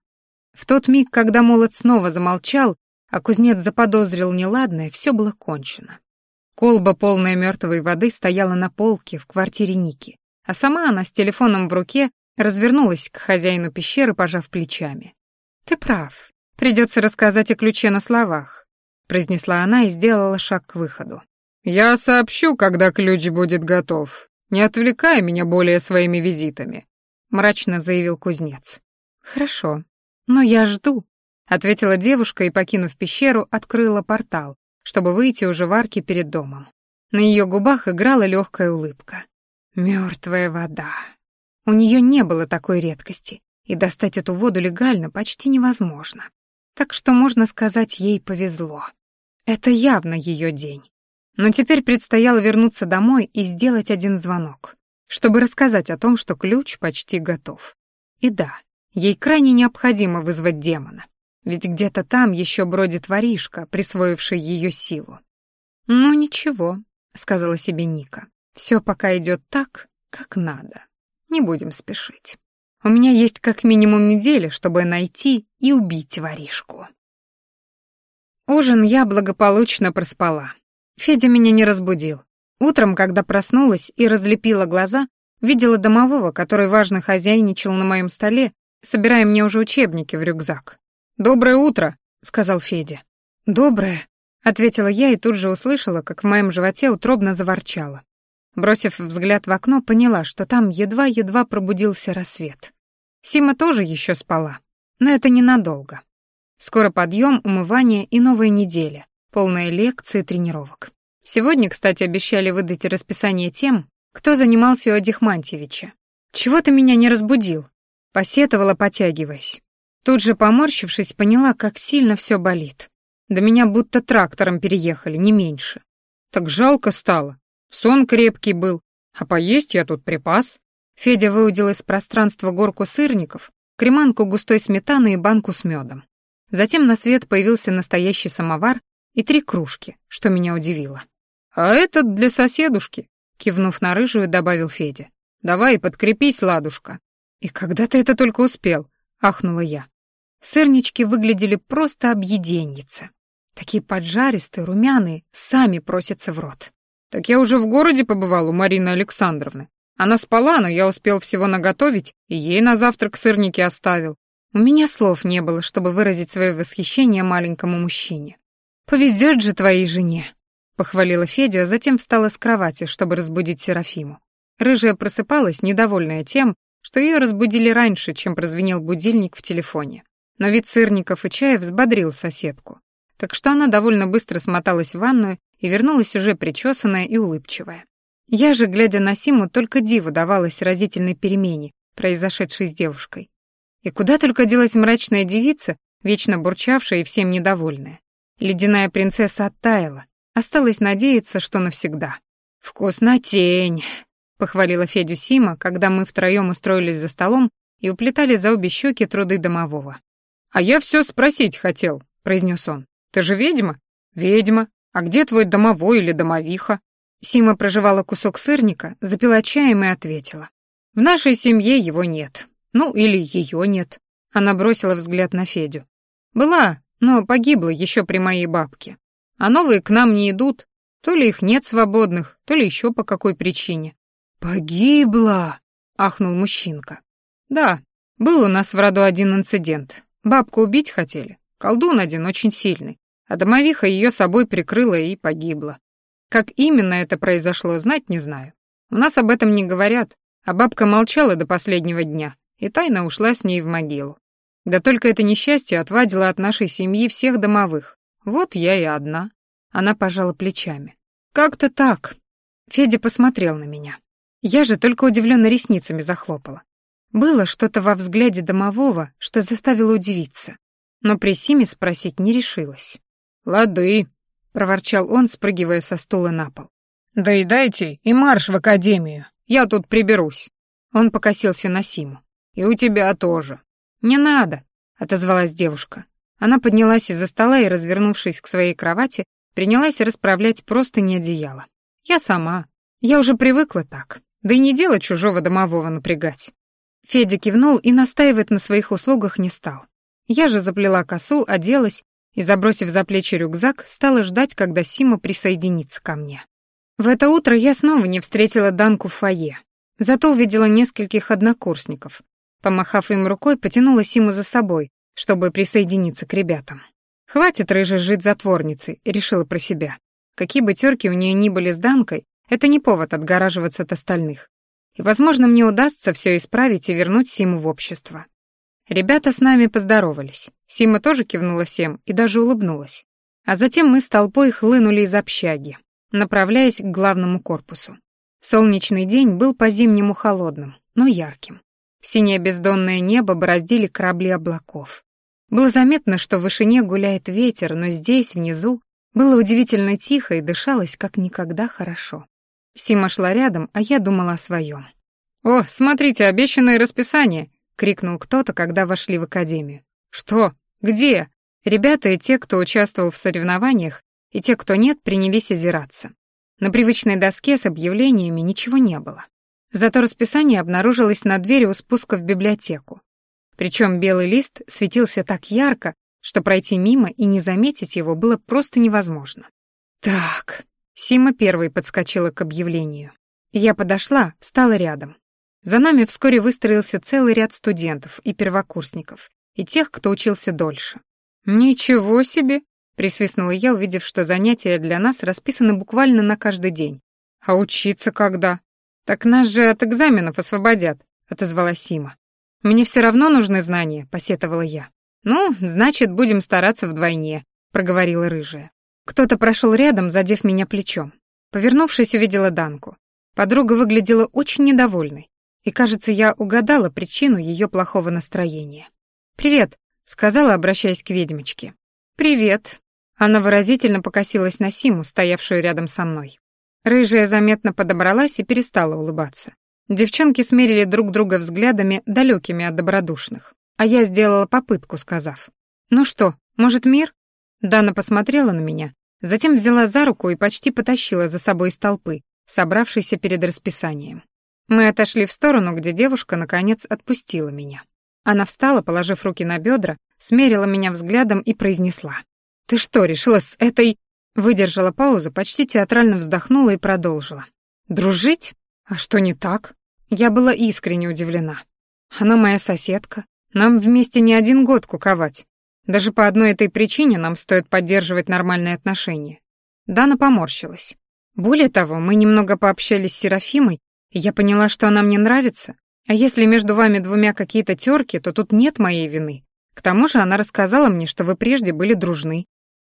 В тот миг, когда молот снова замолчал, а кузнец заподозрил неладное, все было кончено. Колба, полная мертвой воды, стояла на полке в квартире Ники, а сама она с телефоном в руке развернулась к хозяину пещеры, пожав плечами. «Ты прав. Придется рассказать о ключе на словах», — произнесла она и сделала шаг к выходу. «Я сообщу, когда ключ будет готов. Не отвлекай меня более своими визитами», — мрачно заявил кузнец. «Хорошо, но я жду», — ответила девушка и, покинув пещеру, открыла портал, чтобы выйти уже в арке перед домом. На ее губах играла легкая улыбка. Мертвая вода. У нее не было такой редкости, и достать эту воду легально почти невозможно. Так что, можно сказать, ей повезло. Это явно ее день. Но теперь предстояло вернуться домой и сделать один звонок, чтобы рассказать о том, что ключ почти готов. И да, ей крайне необходимо вызвать демона ведь где-то там еще бродит воришка, присвоивший ее силу. «Ну ничего», — сказала себе Ника, — «все пока идет так, как надо. Не будем спешить. У меня есть как минимум неделя, чтобы найти и убить воришку». Ужин я благополучно проспала. Федя меня не разбудил. Утром, когда проснулась и разлепила глаза, видела домового, который важно хозяйничал на моем столе, собирая мне уже учебники в рюкзак. «Доброе утро», — сказал Федя. «Доброе», — ответила я и тут же услышала, как в моем животе утробно заворчало. Бросив взгляд в окно, поняла, что там едва-едва пробудился рассвет. Сима тоже еще спала, но это ненадолго. Скоро подъем, умывание и новая неделя, полная лекций и тренировок. Сегодня, кстати, обещали выдать расписание тем, кто занимался у Адихмантьевича. «Чего ты меня не разбудил?» — посетовала, потягиваясь. Тут же, поморщившись, поняла, как сильно все болит. До меня будто трактором переехали, не меньше. Так жалко стало. Сон крепкий был, а поесть я тут припас. Федя выудил из пространства горку сырников, креманку густой сметаны и банку с медом. Затем на свет появился настоящий самовар и три кружки, что меня удивило. «А этот для соседушки», — кивнув на рыжую, добавил Федя. «Давай, подкрепись, ладушка». «И когда ты это только успел?» — ахнула я. Сырнички выглядели просто объеденница. Такие поджаристые, румяные, сами просятся в рот. «Так я уже в городе побывал у Марины Александровны. Она спала, но я успел всего наготовить, и ей на завтрак сырники оставил. У меня слов не было, чтобы выразить свое восхищение маленькому мужчине. «Повезет же твоей жене», — похвалила Федю, а затем встала с кровати, чтобы разбудить Серафиму. Рыжая просыпалась, недовольная тем, что ее разбудили раньше, чем прозвенел будильник в телефоне. Но вид сырников и чая взбодрил соседку, так что она довольно быстро смоталась в ванную и вернулась уже причесанная и улыбчивая. Я же, глядя на Симу, только диву давалась разительной перемене, произошедшей с девушкой. И куда только делась мрачная девица, вечно бурчавшая и всем недовольная. Ледяная принцесса оттаяла, осталось надеяться, что навсегда. «Вкуснотень!» — похвалила Федю Сима, когда мы втроем устроились за столом и уплетали за обе щеки труды домового. «А я все спросить хотел», — произнес он. «Ты же ведьма?» «Ведьма. А где твой домовой или домовиха?» Сима прожевала кусок сырника, запила чаем и ответила. «В нашей семье его нет. Ну, или ее нет». Она бросила взгляд на Федю. «Была, но погибла еще при моей бабке. А новые к нам не идут. То ли их нет свободных, то ли еще по какой причине». «Погибла!» — ахнул мужчинка. «Да, был у нас в роду один инцидент. Бабку убить хотели. Колдун один очень сильный. А домовиха ее собой прикрыла и погибла. Как именно это произошло, знать не знаю. У нас об этом не говорят, а бабка молчала до последнего дня и тайно ушла с ней в могилу. Да только это несчастье отвадило от нашей семьи всех домовых. Вот я и одна. Она пожала плечами. Как-то так. Федя посмотрел на меня. Я же только удивленно ресницами захлопала. Было что-то во взгляде домового, что заставило удивиться. Но при Симе спросить не решилась. «Лады», проворчал он, спрыгивая со стула на пол. «Доедайте и марш в академию. Я тут приберусь». Он покосился на Симу. «И у тебя тоже». «Не надо», — отозвалась девушка. Она поднялась из-за стола и, развернувшись к своей кровати, принялась расправлять просто не одеяло. «Я сама. Я уже привыкла так. Да и не дело чужого домового напрягать». Федя кивнул и настаивать на своих услугах не стал. Я же заплела косу, оделась и, забросив за плечи рюкзак, стала ждать, когда Сима присоединится ко мне. В это утро я снова не встретила Данку в фойе, зато увидела нескольких однокурсников. Помахав им рукой, потянула Симу за собой, чтобы присоединиться к ребятам. «Хватит рыжей жить затворницей», — решила про себя. Какие бы терки у нее ни были с Данкой, это не повод отгораживаться от остальных. И, возможно, мне удастся все исправить и вернуть Симу в общество. Ребята с нами поздоровались. Сима тоже кивнула всем и даже улыбнулась. А затем мы с толпой хлынули из общаги, направляясь к главному корпусу. Солнечный день был по-зимнему холодным, но ярким. Синее бездонное небо бороздили корабли облаков. Было заметно, что в вышине гуляет ветер, но здесь, внизу, было удивительно тихо и дышалось как никогда хорошо. Сима шла рядом, а я думала о своем. «О, смотрите, обещанное расписание!» крикнул кто-то, когда вошли в академию. Что? Где? Ребята и те, кто участвовал в соревнованиях, и те, кто нет, принялись озираться. На привычной доске с объявлениями ничего не было. Зато расписание обнаружилось на двери у спуска в библиотеку. Причем белый лист светился так ярко, что пройти мимо и не заметить его было просто невозможно. Так, Сима первой подскочила к объявлению. Я подошла, встала рядом. За нами вскоре выстроился целый ряд студентов и первокурсников, и тех, кто учился дольше. «Ничего себе!» — присвистнула я, увидев, что занятия для нас расписаны буквально на каждый день. «А учиться когда?» «Так нас же от экзаменов освободят», — отозвалась Сима. «Мне все равно нужны знания», — посетовала я. «Ну, значит, будем стараться вдвойне», — проговорила рыжая. Кто-то прошел рядом, задев меня плечом. Повернувшись, увидела Данку. Подруга выглядела очень недовольной и, кажется, я угадала причину ее плохого настроения. «Привет», — сказала, обращаясь к ведьмочке. «Привет». Она выразительно покосилась на Симу, стоявшую рядом со мной. Рыжая заметно подобралась и перестала улыбаться. Девчонки смерили друг друга взглядами, далекими от добродушных. А я сделала попытку, сказав. «Ну что, может, мир?» Дана посмотрела на меня, затем взяла за руку и почти потащила за собой из толпы, собравшейся перед расписанием. Мы отошли в сторону, где девушка, наконец, отпустила меня. Она встала, положив руки на бедра, смерила меня взглядом и произнесла. «Ты что, решила с этой...» Выдержала паузу, почти театрально вздохнула и продолжила. «Дружить? А что не так?» Я была искренне удивлена. Она моя соседка. Нам вместе не один год куковать. Даже по одной этой причине нам стоит поддерживать нормальные отношения. Дана поморщилась. Более того, мы немного пообщались с Серафимой, и я поняла, что она мне нравится. А если между вами двумя какие-то терки, то тут нет моей вины. К тому же она рассказала мне, что вы прежде были дружны.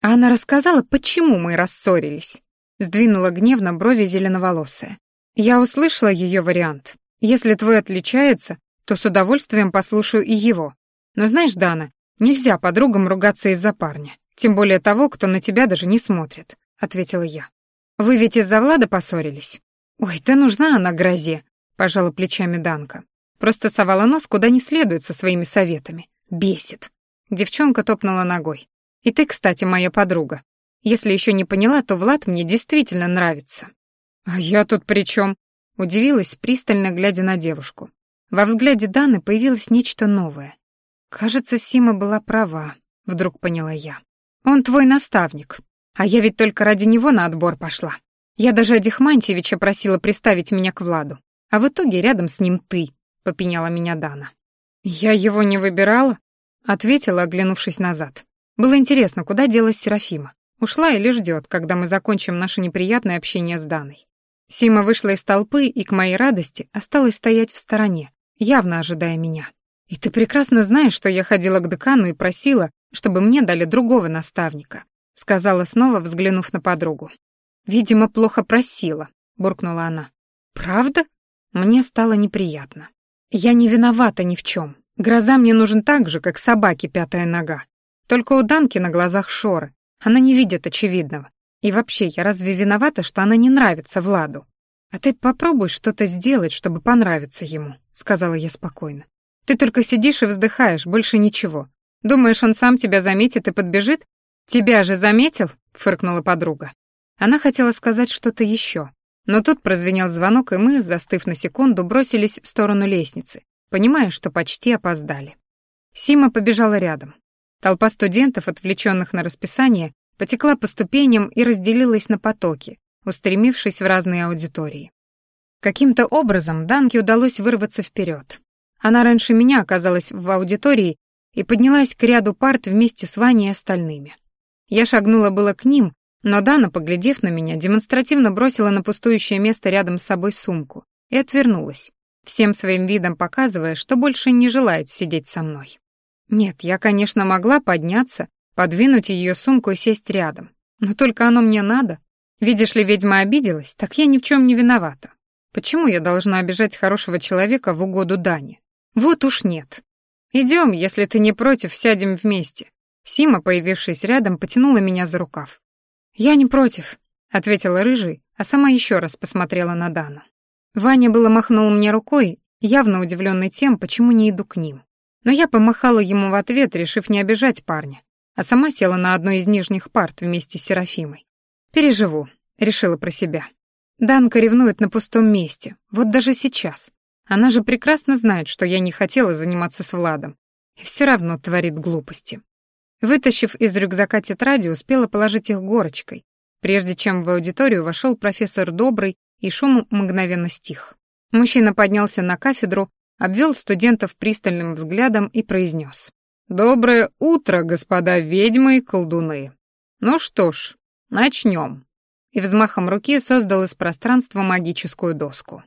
А она рассказала, почему мы рассорились. Сдвинула гневно брови зеленоволосая. Я услышала ее вариант. Если твой отличается, то с удовольствием послушаю и его. Но знаешь, Дана, нельзя подругам ругаться из-за парня, тем более того, кто на тебя даже не смотрит, ответила я. Вы ведь из-за Влада поссорились? Ой, да нужна она грозе, пожала плечами Данка. Просто совала нос куда не следует со своими советами. Бесит. Девчонка топнула ногой. И ты, кстати, моя подруга. Если еще не поняла, то Влад мне действительно нравится». «А я тут при чем? Удивилась, пристально глядя на девушку. Во взгляде Даны появилось нечто новое. «Кажется, Сима была права», — вдруг поняла я. «Он твой наставник, а я ведь только ради него на отбор пошла. Я даже Адихмантьевича просила приставить меня к Владу, а в итоге рядом с ним ты», — попеняла меня Дана. «Я его не выбирала?» — ответила, оглянувшись назад. Было интересно, куда делась Серафима. Ушла или ждет, когда мы закончим наше неприятное общение с Даной. Сима вышла из толпы и, к моей радости, осталась стоять в стороне, явно ожидая меня. «И ты прекрасно знаешь, что я ходила к декану и просила, чтобы мне дали другого наставника», сказала снова, взглянув на подругу. «Видимо, плохо просила», — буркнула она. «Правда?» Мне стало неприятно. «Я не виновата ни в чем. Гроза мне нужен так же, как собаке пятая нога. Только у Данки на глазах шоры. Она не видит очевидного. И вообще, я разве виновата, что она не нравится Владу? А ты попробуй что-то сделать, чтобы понравиться ему, сказала я спокойно. Ты только сидишь и вздыхаешь, больше ничего. Думаешь, он сам тебя заметит и подбежит? Тебя же заметил? фыркнула подруга. Она хотела сказать что-то еще, но тут прозвенел звонок, и мы, застыв на секунду, бросились в сторону лестницы, понимая, что почти опоздали. Сима побежала рядом. Толпа студентов, отвлеченных на расписание, потекла по ступеням и разделилась на потоки, устремившись в разные аудитории. Каким-то образом Данке удалось вырваться вперед. Она раньше меня оказалась в аудитории и поднялась к ряду парт вместе с Ваней и остальными. Я шагнула было к ним, но Дана, поглядев на меня, демонстративно бросила на пустующее место рядом с собой сумку и отвернулась, всем своим видом показывая, что больше не желает сидеть со мной. Нет, я, конечно, могла подняться, подвинуть ее сумку и сесть рядом. Но только оно мне надо. Видишь ли, ведьма обиделась, так я ни в чем не виновата. Почему я должна обижать хорошего человека в угоду Дане? Вот уж нет. Идем, если ты не против, сядем вместе. Сима, появившись рядом, потянула меня за рукав. Я не против, ответила рыжий, а сама еще раз посмотрела на Дану. Ваня было махнул мне рукой, явно удивленный тем, почему не иду к ним. Но я помахала ему в ответ, решив не обижать парня, а сама села на одну из нижних парт вместе с Серафимой. «Переживу», — решила про себя. Данка ревнует на пустом месте, вот даже сейчас. Она же прекрасно знает, что я не хотела заниматься с Владом, и все равно творит глупости. Вытащив из рюкзака тетради, успела положить их горочкой, прежде чем в аудиторию вошел профессор Добрый, и шум мгновенно стих. Мужчина поднялся на кафедру, обвел студентов пристальным взглядом и произнес. «Доброе утро, господа ведьмы и колдуны. Ну что ж, начнем». И взмахом руки создал из пространства магическую доску.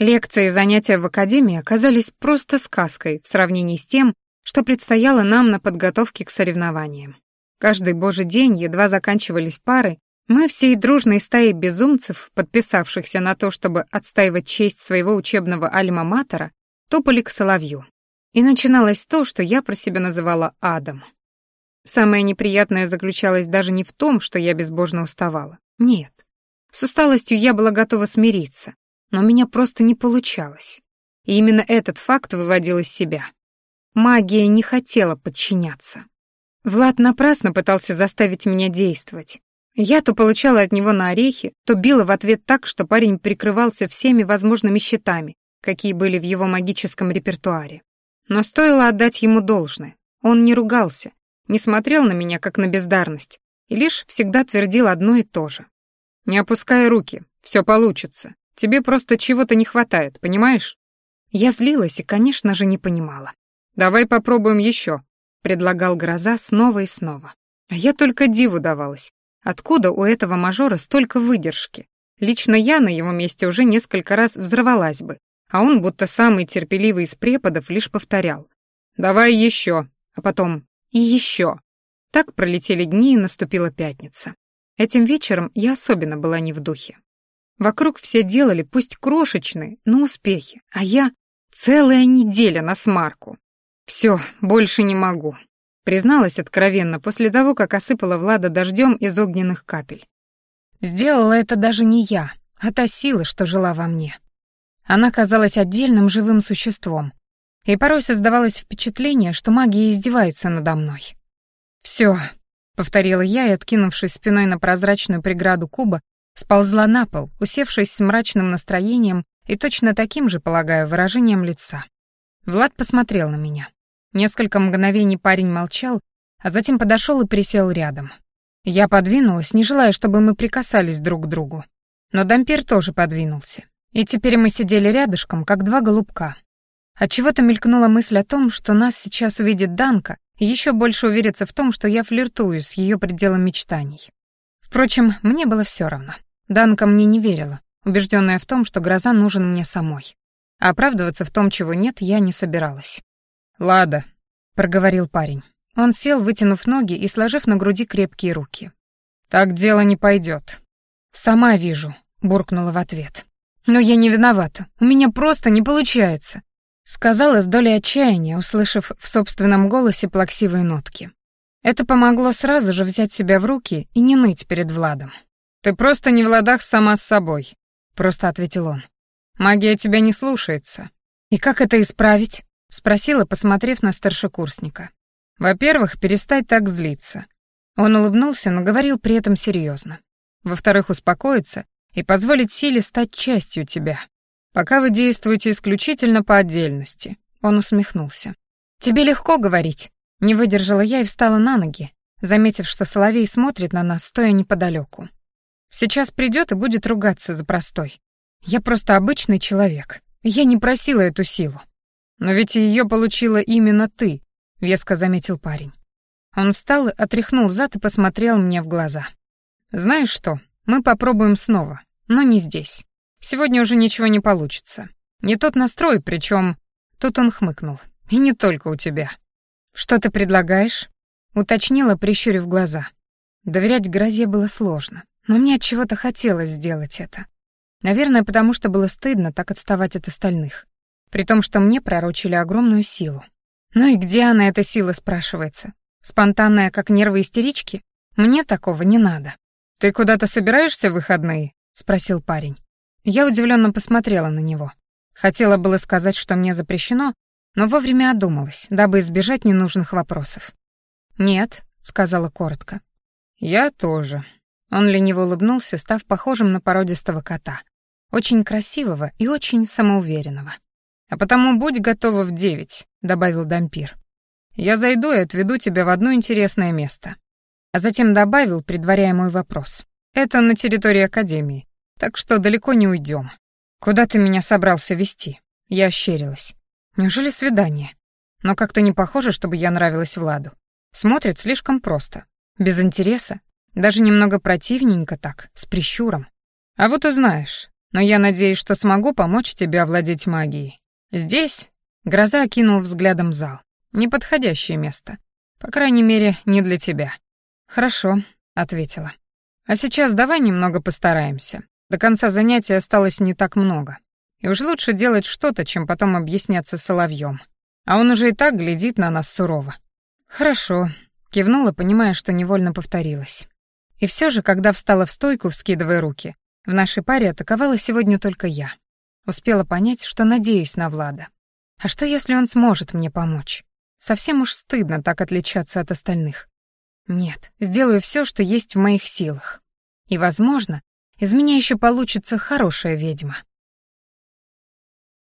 Лекции и занятия в академии оказались просто сказкой в сравнении с тем, что предстояло нам на подготовке к соревнованиям. Каждый божий день едва заканчивались пары, мы всей дружной стаей безумцев, подписавшихся на то, чтобы отстаивать честь своего учебного альма-матера, топали к соловью. И начиналось то, что я про себя называла адом. Самое неприятное заключалось даже не в том, что я безбожно уставала. Нет. С усталостью я была готова смириться, но у меня просто не получалось. И именно этот факт выводил из себя. Магия не хотела подчиняться. Влад напрасно пытался заставить меня действовать. Я то получала от него на орехи, то била в ответ так, что парень прикрывался всеми возможными щитами, какие были в его магическом репертуаре. Но стоило отдать ему должное. Он не ругался, не смотрел на меня как на бездарность и лишь всегда твердил одно и то же. «Не опускай руки, все получится. Тебе просто чего-то не хватает, понимаешь?» Я злилась и, конечно же, не понимала. «Давай попробуем еще», — предлагал Гроза снова и снова. А я только диву давалась. Откуда у этого мажора столько выдержки? Лично я на его месте уже несколько раз взорвалась бы, а он, будто самый терпеливый из преподов, лишь повторял. «Давай еще», а потом «и еще». Так пролетели дни, и наступила пятница. Этим вечером я особенно была не в духе. Вокруг все делали, пусть крошечные, но успехи, а я — целая неделя на смарку. Все, больше не могу. Призналась откровенно после того, как осыпала Влада дождем из огненных капель. Сделала это даже не я, а та сила, что жила во мне. Она казалась отдельным живым существом, и порой создавалось впечатление, что магия издевается надо мной. «Всё», — повторила я и, откинувшись спиной на прозрачную преграду куба, сползла на пол, усевшись с мрачным настроением и точно таким же, полагаю, выражением лица. Влад посмотрел на меня. Несколько мгновений парень молчал, а затем подошел и присел рядом. Я подвинулась, не желая, чтобы мы прикасались друг к другу. Но Дампир тоже подвинулся. И теперь мы сидели рядышком, как два голубка. Отчего-то мелькнула мысль о том, что нас сейчас увидит Данка, еще больше увериться в том, что я флиртую с ее пределом мечтаний. Впрочем, мне было все равно. Данка мне не верила, убежденная в том, что гроза нужен мне самой. А оправдываться в том, чего нет, я не собиралась. «Лада», — проговорил парень. Он сел, вытянув ноги и сложив на груди крепкие руки. «Так дело не пойдет. «Сама вижу», — буркнула в ответ. «Но я не виновата. У меня просто не получается. Сказала с долей отчаяния, услышав в собственном голосе плаксивые нотки. Это помогло сразу же взять себя в руки и не ныть перед Владом. «Ты просто не в ладах сама с собой», — просто ответил он. «Магия тебя не слушается». «И как это исправить?» — спросила, посмотрев на старшекурсника. «Во-первых, перестать так злиться». Он улыбнулся, но говорил при этом серьезно. «Во-вторых, успокоиться и позволить силе стать частью тебя. Пока вы действуете исключительно по отдельности. Он усмехнулся. Тебе легко говорить. Не выдержала я и встала на ноги, заметив, что Соловей смотрит на нас, стоя неподалеку. Сейчас придет и будет ругаться за простой. Я просто обычный человек. Я не просила эту силу. Но ведь ее получила именно ты, веско заметил парень. Он встал, отряхнул зад и посмотрел мне в глаза. Знаешь что? Мы попробуем снова, но не здесь. Сегодня уже ничего не получится. Не тот настрой, причем Тут он хмыкнул. И не только у тебя. Что ты предлагаешь? Уточнила, прищурив глаза. Доверять грозе было сложно, но мне от чего-то хотелось сделать это. Наверное, потому что было стыдно так отставать от остальных. При том, что мне пророчили огромную силу. Ну и где она, эта сила, спрашивается? Спонтанная, как нервы истерички? Мне такого не надо. «Ты куда-то собираешься в выходные?» — спросил парень. Я удивленно посмотрела на него. Хотела было сказать, что мне запрещено, но вовремя одумалась, дабы избежать ненужных вопросов. «Нет», — сказала коротко. «Я тоже». Он лениво улыбнулся, став похожим на породистого кота. Очень красивого и очень самоуверенного. «А потому будь готова в девять», — добавил Дампир. «Я зайду и отведу тебя в одно интересное место». А затем добавил, предваряя мой вопрос. «Это на территории Академии так что далеко не уйдем. Куда ты меня собрался вести? Я ощерилась. Неужели свидание? Но как-то не похоже, чтобы я нравилась Владу. Смотрит слишком просто, без интереса, даже немного противненько так, с прищуром. А вот узнаешь. Но я надеюсь, что смогу помочь тебе овладеть магией. Здесь Гроза окинул взглядом зал. Неподходящее место. По крайней мере, не для тебя. Хорошо, ответила. А сейчас давай немного постараемся. До конца занятия осталось не так много. И уж лучше делать что-то, чем потом объясняться соловьем. А он уже и так глядит на нас сурово. Хорошо, Кивнула, понимая, что невольно повторилась. И все же, когда встала в стойку, вскидывая руки, в нашей паре атаковала сегодня только я. Успела понять, что надеюсь на Влада. А что, если он сможет мне помочь? Совсем уж стыдно так отличаться от остальных. Нет, сделаю все, что есть в моих силах. И, возможно, из меня еще получится хорошая ведьма.